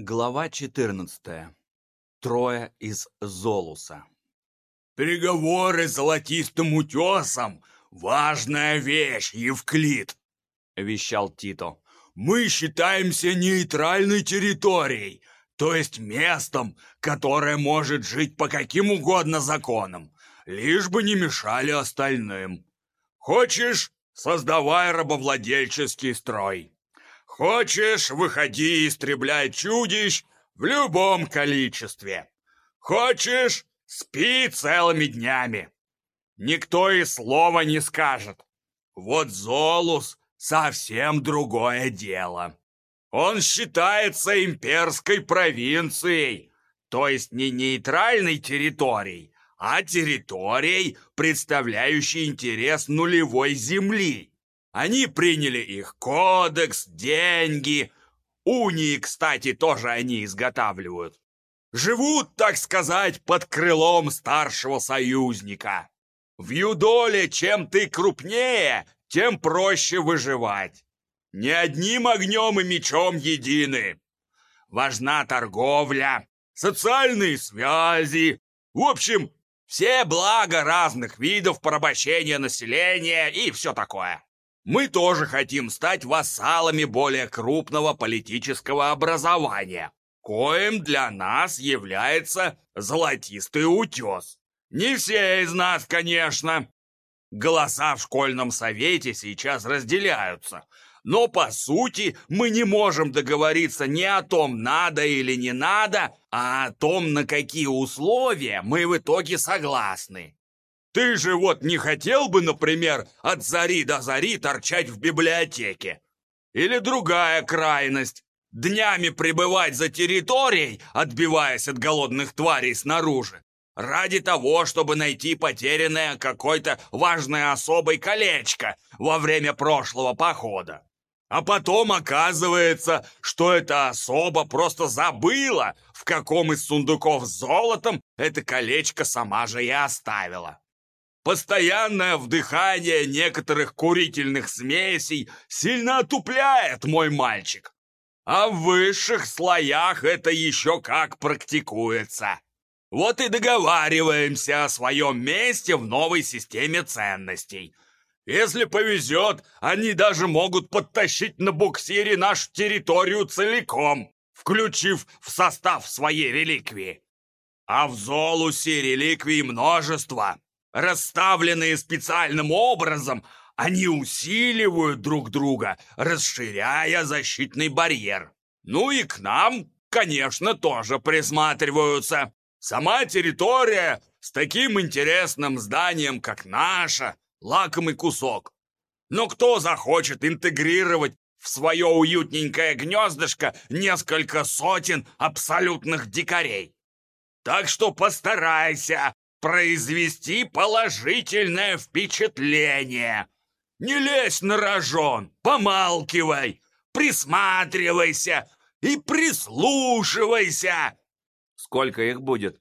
Глава 14. Трое из Золуса. «Переговоры с золотистым утесом — важная вещь, Евклид!» — вещал Тито. «Мы считаемся нейтральной территорией, то есть местом, которое может жить по каким угодно законам, лишь бы не мешали остальным. Хочешь — создавай рабовладельческий строй. Хочешь, выходи и истребляй чудищ в любом количестве. Хочешь, спи целыми днями. Никто и слова не скажет. Вот Золус совсем другое дело. Он считается имперской провинцией, то есть не нейтральной территорией, а территорией, представляющей интерес нулевой земли. Они приняли их кодекс, деньги. Унии, кстати, тоже они изготавливают. Живут, так сказать, под крылом старшего союзника. В Юдоле чем ты крупнее, тем проще выживать. Не одним огнем и мечом едины. Важна торговля, социальные связи. В общем, все блага разных видов порабощения населения и все такое. Мы тоже хотим стать вассалами более крупного политического образования, коим для нас является золотистый утес. Не все из нас, конечно. Голоса в школьном совете сейчас разделяются, но по сути мы не можем договориться не о том, надо или не надо, а о том, на какие условия мы в итоге согласны. Ты же вот не хотел бы, например, от зари до зари торчать в библиотеке? Или другая крайность – днями пребывать за территорией, отбиваясь от голодных тварей снаружи, ради того, чтобы найти потерянное какой-то важной особой колечко во время прошлого похода. А потом оказывается, что эта особа просто забыла, в каком из сундуков с золотом это колечко сама же и оставила. Постоянное вдыхание некоторых курительных смесей сильно отупляет мой мальчик. А в высших слоях это еще как практикуется. Вот и договариваемся о своем месте в новой системе ценностей. Если повезет, они даже могут подтащить на буксире нашу территорию целиком, включив в состав своей реликвии. А в Золусе реликвий множество. Расставленные специальным образом, они усиливают друг друга, расширяя защитный барьер. Ну и к нам, конечно, тоже присматриваются. Сама территория с таким интересным зданием, как наша, лакомый кусок. Но кто захочет интегрировать в свое уютненькое гнездышко несколько сотен абсолютных дикарей? Так что постарайся произвести положительное впечатление. Не лезь на рожон, помалкивай, присматривайся и прислушивайся. Сколько их будет?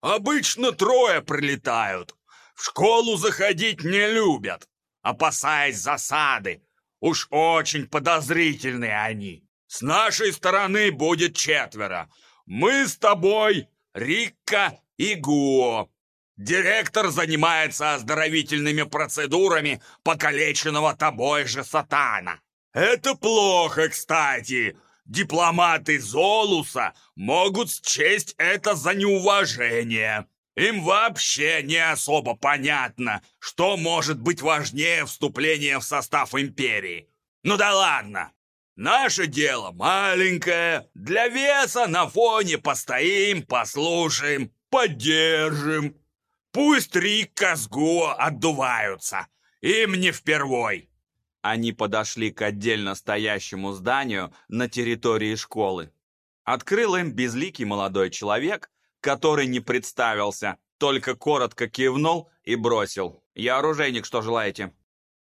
Обычно трое прилетают. В школу заходить не любят, опасаясь засады. Уж очень подозрительные они. С нашей стороны будет четверо. Мы с тобой, Рикка и Гуо. Директор занимается оздоровительными процедурами покалеченного тобой же сатана. Это плохо, кстати. Дипломаты Золуса могут счесть это за неуважение. Им вообще не особо понятно, что может быть важнее вступления в состав империи. Ну да ладно. Наше дело маленькое. Для веса на фоне постоим, послушаем, поддержим. Пусть Рикка с Гуо отдуваются. Им не впервой. Они подошли к отдельно стоящему зданию на территории школы. Открыл им безликий молодой человек, который не представился, только коротко кивнул и бросил. «Я оружейник, что желаете?»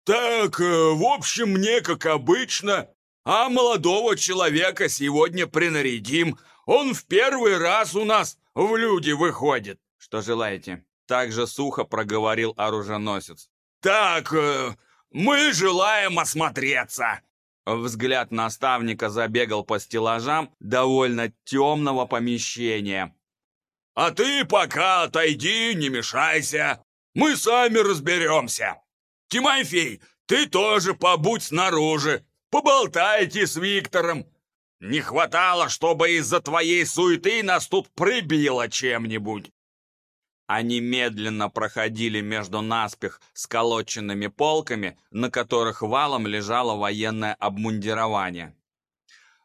«Так, э, в общем, мне как обычно, а молодого человека сегодня принарядим. Он в первый раз у нас в люди выходит». «Что желаете?» Также сухо проговорил оруженосец. «Так, э, мы желаем осмотреться. Взгляд наставника забегал по стеллажам довольно темного помещения. «А ты пока отойди, не мешайся. Мы сами разберемся. Тимофей, ты тоже побудь снаружи. Поболтайте с Виктором. Не хватало, чтобы из-за твоей суеты нас тут прибило чем-нибудь. Они медленно проходили между наспех сколоченными полками, на которых валом лежало военное обмундирование.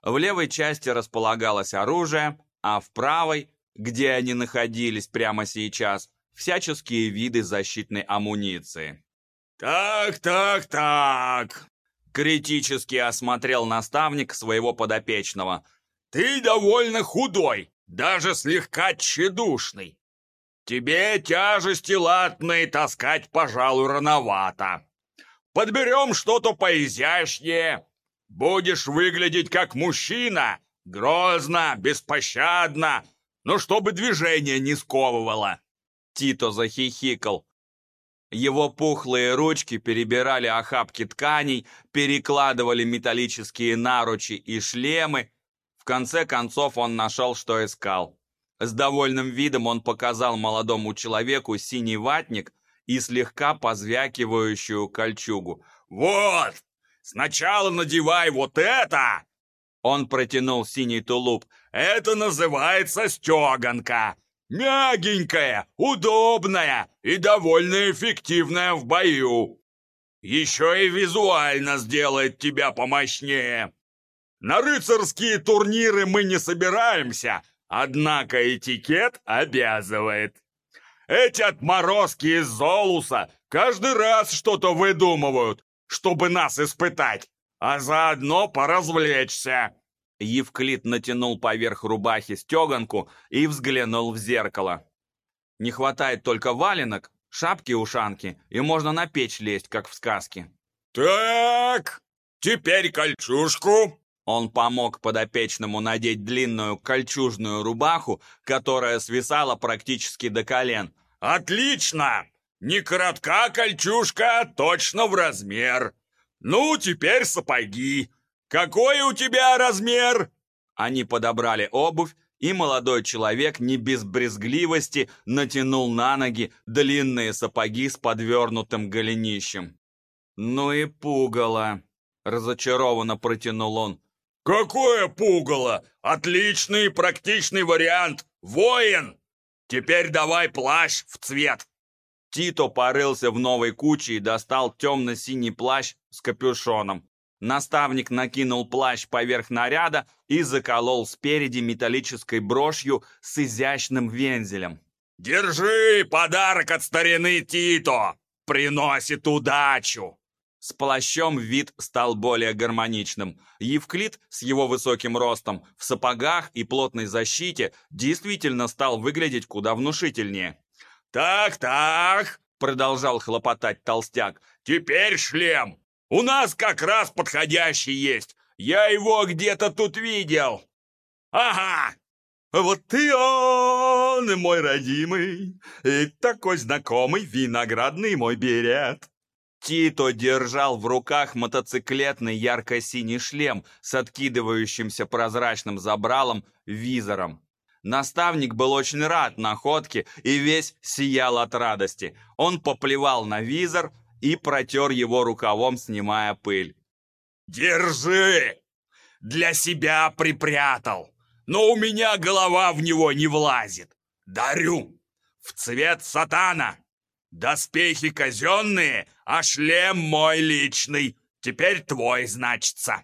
В левой части располагалось оружие, а в правой, где они находились прямо сейчас, всяческие виды защитной амуниции. «Так, так, так!» Критически осмотрел наставник своего подопечного. «Ты довольно худой, даже слегка тщедушный. Тебе тяжести латные таскать, пожалуй, рановато. Подберем что-то поизящнее. Будешь выглядеть как мужчина, грозно, беспощадно, но чтобы движение не сковывало. Тито захихикал. Его пухлые ручки перебирали охапки тканей, перекладывали металлические наручи и шлемы. В конце концов он нашел, что искал. С довольным видом он показал молодому человеку синий ватник и слегка позвякивающую кольчугу. «Вот! Сначала надевай вот это!» Он протянул синий тулуп. «Это называется стеганка. Мягенькая, удобная и довольно эффективная в бою. Еще и визуально сделает тебя помощнее. На рыцарские турниры мы не собираемся, Однако этикет обязывает. Эти отморозки из Золуса каждый раз что-то выдумывают, чтобы нас испытать, а заодно поразвлечься. Евклид натянул поверх рубахи стеганку и взглянул в зеркало. Не хватает только валенок, шапки-ушанки, и можно на печь лезть, как в сказке. «Так, теперь кольчужку, он помог подопечному надеть длинную кольчужную рубаху, которая свисала практически до колен. «Отлично! Не коротка кольчужка, а точно в размер. Ну, теперь сапоги. Какой у тебя размер?» Они подобрали обувь, и молодой человек не без брезгливости натянул на ноги длинные сапоги с подвернутым голенищем. «Ну и пугало!» — разочарованно протянул он. «Какое пугало! Отличный практичный вариант! Воин! Теперь давай плащ в цвет!» Тито порылся в новой куче и достал темно-синий плащ с капюшоном. Наставник накинул плащ поверх наряда и заколол спереди металлической брошью с изящным вензелем. «Держи подарок от старины Тито! Приносит удачу!» С плащом вид стал более гармоничным. Евклид с его высоким ростом, в сапогах и плотной защите действительно стал выглядеть куда внушительнее. «Так-так», — продолжал хлопотать толстяк, — «теперь шлем. У нас как раз подходящий есть. Я его где-то тут видел. Ага, вот ты он, мой родимый, и такой знакомый виноградный мой берет. Тито держал в руках мотоциклетный ярко-синий шлем с откидывающимся прозрачным забралом визором. Наставник был очень рад находке и весь сиял от радости. Он поплевал на визор и протер его рукавом, снимая пыль. «Держи! Для себя припрятал, но у меня голова в него не влазит. Дарю! В цвет сатана!» Доспехи казенные, а шлем мой личный. Теперь твой, значится.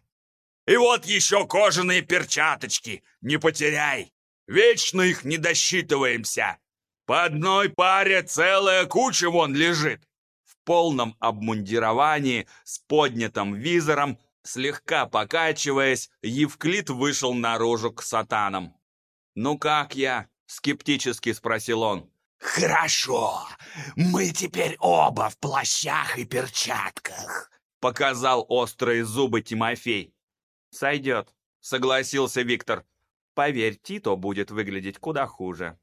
И вот еще кожаные перчаточки. Не потеряй. Вечно их не досчитываемся. По одной паре целая куча вон лежит. В полном обмундировании, с поднятым визором, слегка покачиваясь, Евклид вышел наружу к сатанам. «Ну как я?» — скептически спросил он. «Хорошо, мы теперь оба в плащах и перчатках», — показал острые зубы Тимофей. «Сойдет», — согласился Виктор. «Поверь, Тито будет выглядеть куда хуже».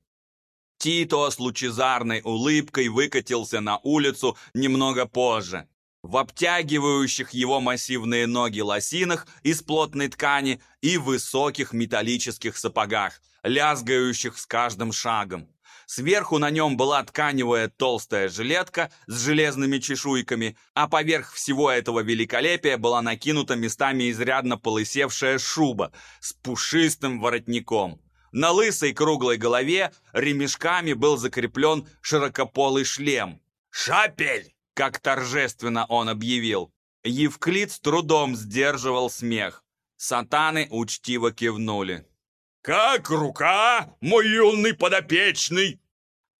Тито с лучезарной улыбкой выкатился на улицу немного позже. в обтягивающих его массивные ноги лосинах из плотной ткани и высоких металлических сапогах, лязгающих с каждым шагом. Сверху на нем была тканевая толстая жилетка с железными чешуйками, а поверх всего этого великолепия была накинута местами изрядно полысевшая шуба с пушистым воротником. На лысой круглой голове ремешками был закреплен широкополый шлем. «Шапель!» — как торжественно он объявил. Евклид с трудом сдерживал смех. Сатаны учтиво кивнули. «Как рука, мой юный подопечный?»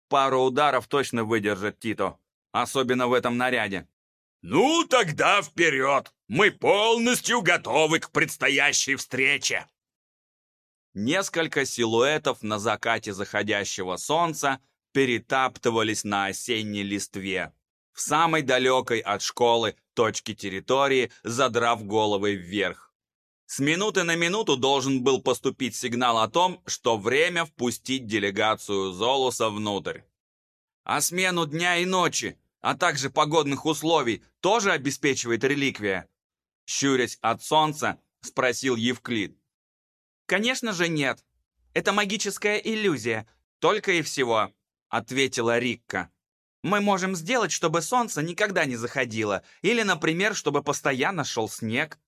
Пару ударов точно выдержит Тито, особенно в этом наряде. «Ну, тогда вперед! Мы полностью готовы к предстоящей встрече!» Несколько силуэтов на закате заходящего солнца перетаптывались на осенней листве. В самой далекой от школы точке территории, задрав головы вверх. С минуты на минуту должен был поступить сигнал о том, что время впустить делегацию Золуса внутрь. А смену дня и ночи, а также погодных условий тоже обеспечивает реликвия? Щурясь от солнца, спросил Евклид. Конечно же нет. Это магическая иллюзия, только и всего, ответила Рикка. Мы можем сделать, чтобы солнце никогда не заходило, или, например, чтобы постоянно шел снег.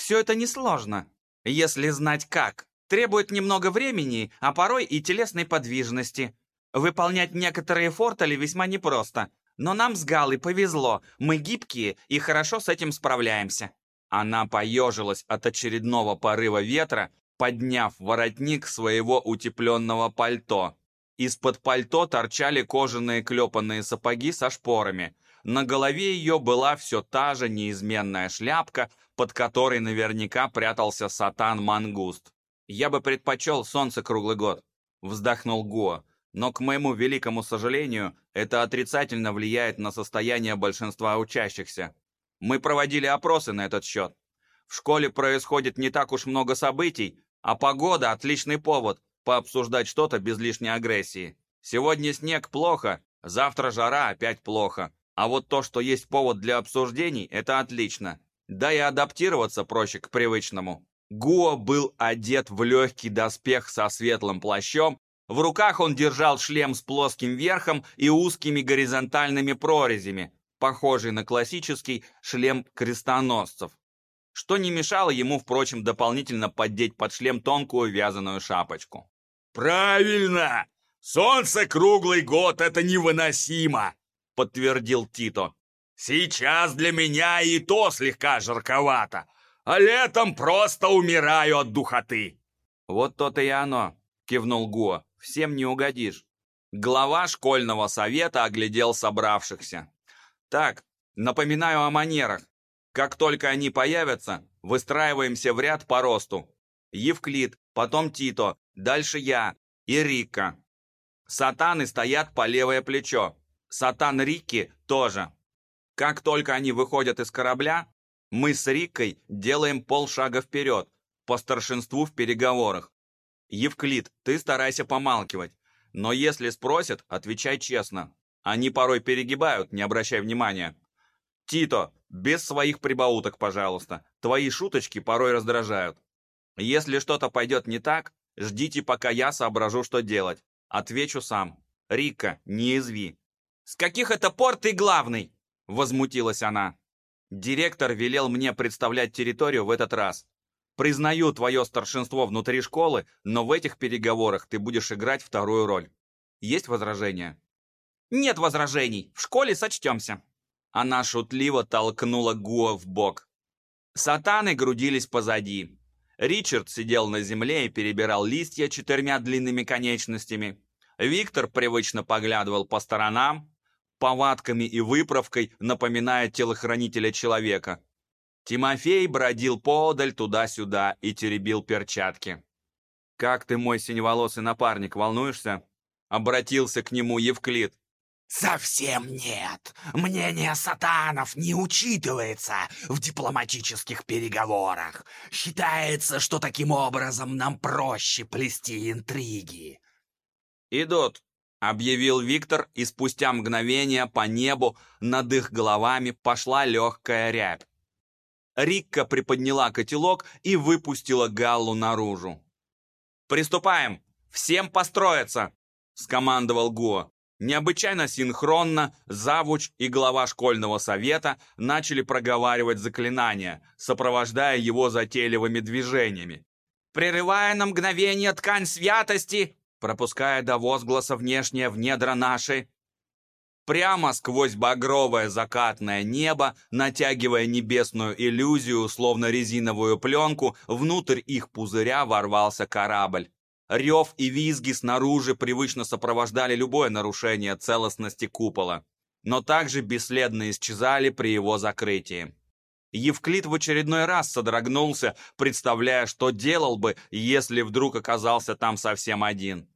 Все это несложно, если знать как. Требует немного времени, а порой и телесной подвижности. Выполнять некоторые фортали весьма непросто. Но нам с Галой повезло, мы гибкие и хорошо с этим справляемся. Она поежилась от очередного порыва ветра, подняв воротник своего утепленного пальто. Из-под пальто торчали кожаные клепанные сапоги со шпорами. На голове ее была все та же неизменная шляпка, под которой наверняка прятался сатан-мангуст. «Я бы предпочел солнце круглый год», — вздохнул Гуа. «Но, к моему великому сожалению, это отрицательно влияет на состояние большинства учащихся. Мы проводили опросы на этот счет. В школе происходит не так уж много событий, а погода — отличный повод пообсуждать что-то без лишней агрессии. Сегодня снег плохо, завтра жара опять плохо. А вот то, что есть повод для обсуждений, это отлично. Да и адаптироваться проще к привычному. Гуо был одет в легкий доспех со светлым плащом, в руках он держал шлем с плоским верхом и узкими горизонтальными прорезями, похожий на классический шлем крестоносцев, что не мешало ему, впрочем, дополнительно поддеть под шлем тонкую вязаную шапочку. «Правильно! Солнце круглый год — это невыносимо!» — подтвердил Тито. Сейчас для меня и то слегка жарковато, а летом просто умираю от духоты. Вот то-то и оно, кивнул Гуа. Всем не угодишь. Глава школьного совета оглядел собравшихся. Так, напоминаю о манерах. Как только они появятся, выстраиваемся в ряд по росту. Евклид, потом Тито, дальше я и Рика. Сатаны стоят по левое плечо. Сатан Рикки тоже. Как только они выходят из корабля, мы с Рикой делаем полшага вперед, по старшинству в переговорах. Евклид, ты старайся помалкивать, но если спросят, отвечай честно. Они порой перегибают, не обращай внимания. Тито, без своих прибауток, пожалуйста. Твои шуточки порой раздражают. Если что-то пойдет не так, ждите, пока я соображу, что делать. Отвечу сам. Рика, не изви. С каких это пор ты главный? Возмутилась она. Директор велел мне представлять территорию в этот раз. Признаю твое старшинство внутри школы, но в этих переговорах ты будешь играть вторую роль. Есть возражения? Нет возражений. В школе сочтемся. Она шутливо толкнула Гуа в бок. Сатаны грудились позади. Ричард сидел на земле и перебирал листья четырьмя длинными конечностями. Виктор привычно поглядывал по сторонам, повадками и выправкой напоминая телохранителя человека. Тимофей бродил поодаль туда-сюда и теребил перчатки. «Как ты, мой синеволосый напарник, волнуешься?» Обратился к нему Евклид. «Совсем нет. Мнение сатанов не учитывается в дипломатических переговорах. Считается, что таким образом нам проще плести интриги». «Идут», объявил Виктор, и спустя мгновение по небу над их головами пошла легкая рябь. Рикка приподняла котелок и выпустила Галлу наружу. «Приступаем! Всем построиться!» — скомандовал Гуа. Необычайно синхронно завуч и глава школьного совета начали проговаривать заклинания, сопровождая его затейливыми движениями. «Прерывая на мгновение ткань святости, пропуская до возгласа внешнее в недра наши, прямо сквозь багровое закатное небо, натягивая небесную иллюзию, словно резиновую пленку, внутрь их пузыря ворвался корабль. Рев и визги снаружи привычно сопровождали любое нарушение целостности купола, но также бесследно исчезали при его закрытии. Евклид в очередной раз содрогнулся, представляя, что делал бы, если вдруг оказался там совсем один.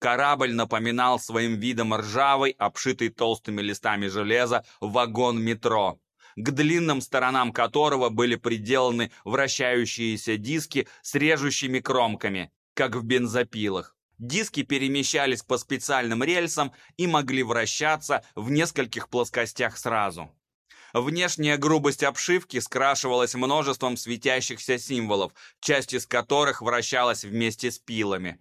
Корабль напоминал своим видом ржавый, обшитый толстыми листами железа, вагон метро, к длинным сторонам которого были приделаны вращающиеся диски с режущими кромками, как в бензопилах. Диски перемещались по специальным рельсам и могли вращаться в нескольких плоскостях сразу. Внешняя грубость обшивки скрашивалась множеством светящихся символов, часть из которых вращалась вместе с пилами.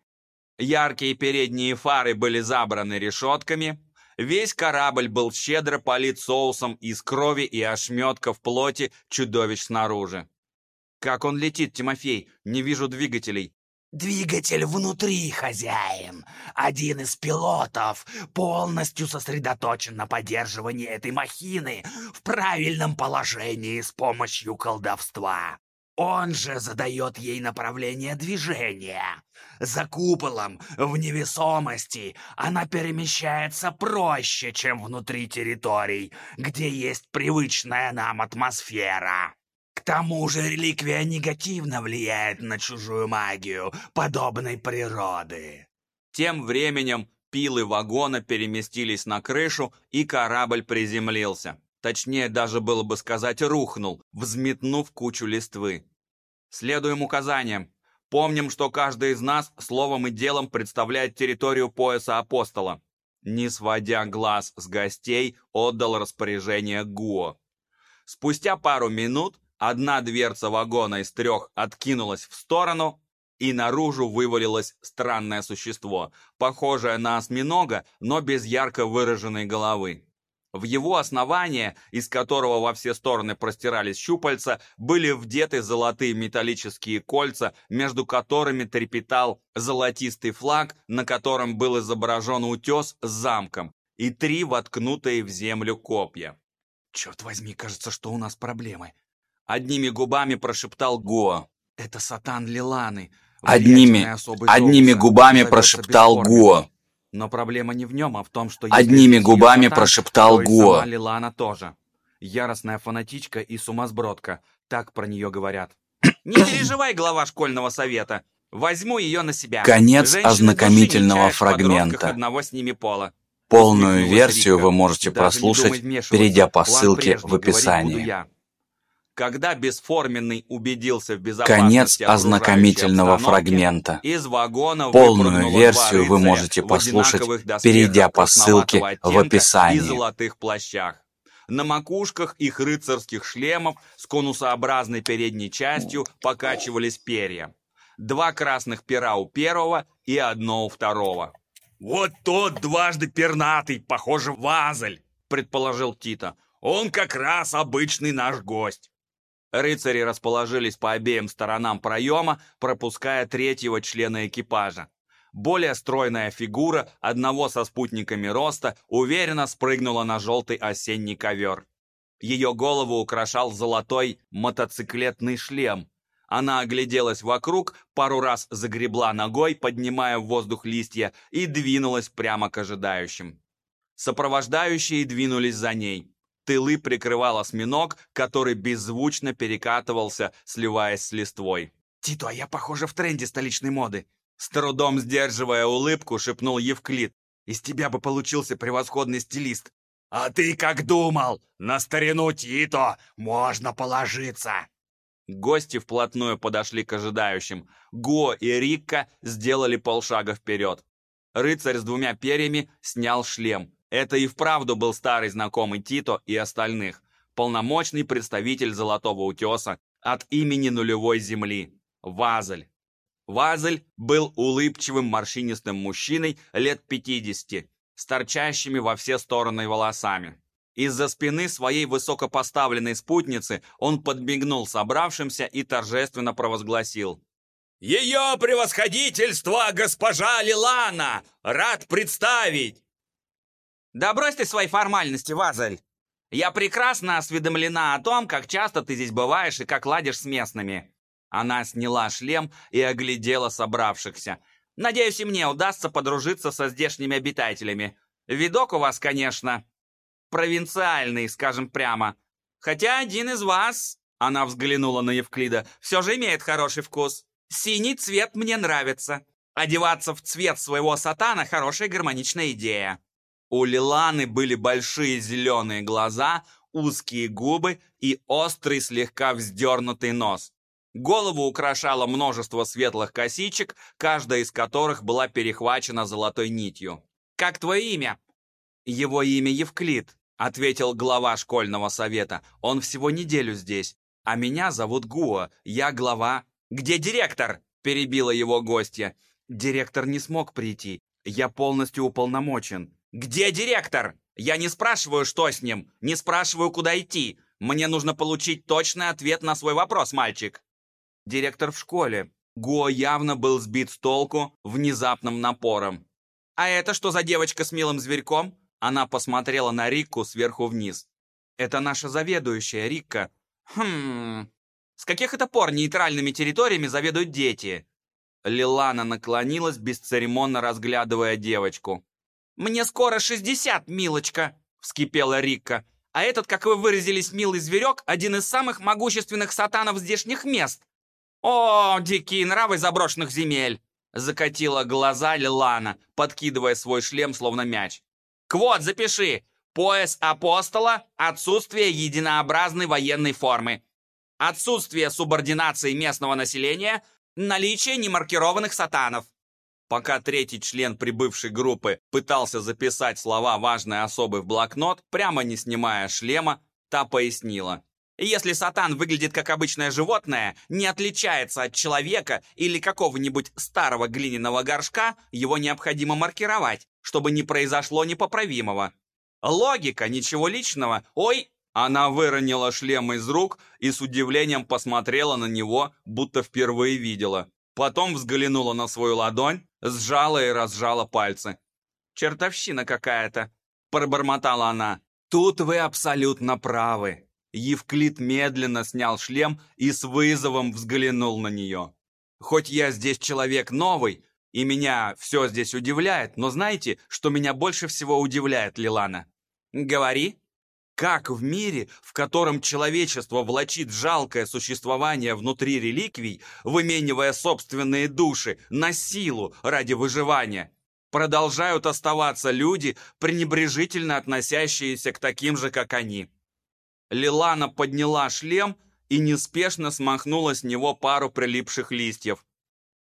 Яркие передние фары были забраны решетками. Весь корабль был щедро полит соусом из крови и ошметков плоти чудовищ снаружи. «Как он летит, Тимофей? Не вижу двигателей. Двигатель внутри, хозяин. Один из пилотов полностью сосредоточен на поддерживании этой махины в правильном положении с помощью колдовства. Он же задает ей направление движения. За куполом, в невесомости, она перемещается проще, чем внутри территорий, где есть привычная нам атмосфера. Тому же реликвия негативно влияет на чужую магию подобной природы. Тем временем пилы вагона переместились на крышу, и корабль приземлился. Точнее, даже было бы сказать, рухнул, взметнув кучу листвы. Следуем указаниям. Помним, что каждый из нас словом и делом представляет территорию пояса апостола. Не сводя глаз с гостей, отдал распоряжение Гуо. Спустя пару минут Одна дверца вагона из трех откинулась в сторону, и наружу вывалилось странное существо, похожее на осьминога, но без ярко выраженной головы. В его основание, из которого во все стороны простирались щупальца, были вдеты золотые металлические кольца, между которыми трепетал золотистый флаг, на котором был изображен утес с замком, и три воткнутые в землю копья. «Черт возьми, кажется, что у нас проблемы», Одними губами прошептал Гуа. «Это сатан Лиланы». Одними, одними губами прошептал Гуа. Но проблема не в нем, а в том, что... Одними губами сатан, прошептал Гуа. Лилана тоже. Яростная фанатичка и сумасбродка. Так про нее говорят. Не переживай, глава школьного совета. Возьму ее на себя. Конец Женщины ознакомительного фрагмента. одного с ними пола. Полную версию вы можете прослушать, перейдя по ссылке в описании. Когда бесформенный убедился в безопасности Конец ознакомительного фрагмента. Из вагона Полную версию вы можете послушать, перейдя по ссылке в описании. И золотых плащах. На макушках их рыцарских шлемов с конусообразной передней частью покачивались перья. Два красных пера у первого и одно у второго. «Вот тот дважды пернатый, похоже, Вазель», — предположил Тита. «Он как раз обычный наш гость». Рыцари расположились по обеим сторонам проема, пропуская третьего члена экипажа. Более стройная фигура одного со спутниками роста уверенно спрыгнула на желтый осенний ковер. Ее голову украшал золотой мотоциклетный шлем. Она огляделась вокруг, пару раз загребла ногой, поднимая в воздух листья, и двинулась прямо к ожидающим. Сопровождающие двинулись за ней. Тылы прикрывал осьминог, который беззвучно перекатывался, сливаясь с листвой. «Тито, а я, похоже, в тренде столичной моды!» С трудом сдерживая улыбку, шепнул Евклид. «Из тебя бы получился превосходный стилист!» «А ты как думал? На старину Тито можно положиться!» Гости вплотную подошли к ожидающим. Го и Рикка сделали полшага вперед. Рыцарь с двумя перьями снял шлем. Это и вправду был старый знакомый Тито и остальных. Полномочный представитель Золотого Утеса от имени нулевой земли. Вазель. Вазель был улыбчивым морщинистым мужчиной лет 50, с торчащими во все стороны волосами. Из-за спины своей высокопоставленной спутницы он подмигнул собравшимся и торжественно провозгласил. «Ее превосходительство, госпожа Лилана! Рад представить!» «Да брось ты свои формальности, Вазель! Я прекрасно осведомлена о том, как часто ты здесь бываешь и как ладишь с местными». Она сняла шлем и оглядела собравшихся. «Надеюсь, и мне удастся подружиться со здешними обитателями. Видок у вас, конечно, провинциальный, скажем прямо. Хотя один из вас, она взглянула на Евклида, все же имеет хороший вкус. Синий цвет мне нравится. Одеваться в цвет своего сатана – хорошая гармоничная идея. У Лиланы были большие зеленые глаза, узкие губы и острый слегка вздернутый нос. Голову украшало множество светлых косичек, каждая из которых была перехвачена золотой нитью. «Как твое имя?» «Его имя Евклид», ответил глава школьного совета. Он всего неделю здесь. А меня зовут Гуа, я глава... Где директор? Перебила его гостья. Директор не смог прийти. Я полностью уполномочен. Где директор? Я не спрашиваю, что с ним. Не спрашиваю, куда идти. Мне нужно получить точный ответ на свой вопрос, мальчик. Директор в школе. Гуа явно был сбит с толку внезапным напором. «А это что за девочка с милым зверьком? Она посмотрела на Рикку сверху вниз. «Это наша заведующая, Рикка». «Хм... С каких это пор нейтральными территориями заведуют дети?» Лилана наклонилась, бесцеремонно разглядывая девочку. «Мне скоро шестьдесят, милочка!» — вскипела Рикка. «А этот, как вы выразились, милый зверек, один из самых могущественных сатанов здешних мест. О, дикие нравы заброшенных земель!» Закатила глаза Лилана, подкидывая свой шлем, словно мяч. Квот, запиши. Пояс апостола, отсутствие единообразной военной формы, отсутствие субординации местного населения, наличие немаркированных сатанов. Пока третий член прибывшей группы пытался записать слова важной особы в блокнот, прямо не снимая шлема, та пояснила. Если сатан выглядит как обычное животное, не отличается от человека или какого-нибудь старого глиняного горшка, его необходимо маркировать, чтобы не произошло непоправимого. Логика, ничего личного. Ой, она выронила шлем из рук и с удивлением посмотрела на него, будто впервые видела. Потом взглянула на свою ладонь, сжала и разжала пальцы. «Чертовщина какая-то», — пробормотала она. «Тут вы абсолютно правы. Евклид медленно снял шлем и с вызовом взглянул на нее. «Хоть я здесь человек новый, и меня все здесь удивляет, но знаете, что меня больше всего удивляет, Лилана? Говори. Как в мире, в котором человечество влачит жалкое существование внутри реликвий, выменивая собственные души на силу ради выживания, продолжают оставаться люди, пренебрежительно относящиеся к таким же, как они?» Лилана подняла шлем и неспешно смахнула с него пару прилипших листьев,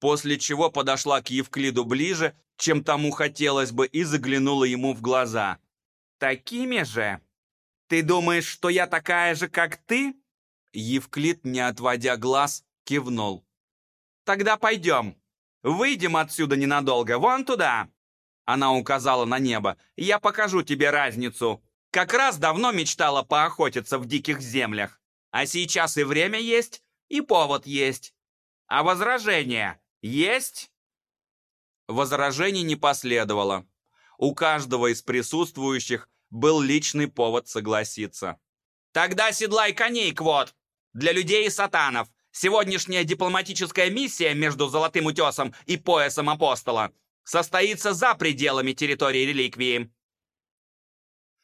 после чего подошла к Евклиду ближе, чем тому хотелось бы, и заглянула ему в глаза. «Такими же? Ты думаешь, что я такая же, как ты?» Евклид, не отводя глаз, кивнул. «Тогда пойдем. Выйдем отсюда ненадолго, вон туда!» Она указала на небо. «Я покажу тебе разницу как раз давно мечтала поохотиться в диких землях. А сейчас и время есть, и повод есть. А возражения есть?» Возражений не последовало. У каждого из присутствующих был личный повод согласиться. «Тогда седлай коней, Квот! Для людей и сатанов! Сегодняшняя дипломатическая миссия между Золотым Утесом и Поясом Апостола состоится за пределами территории реликвии.